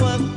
work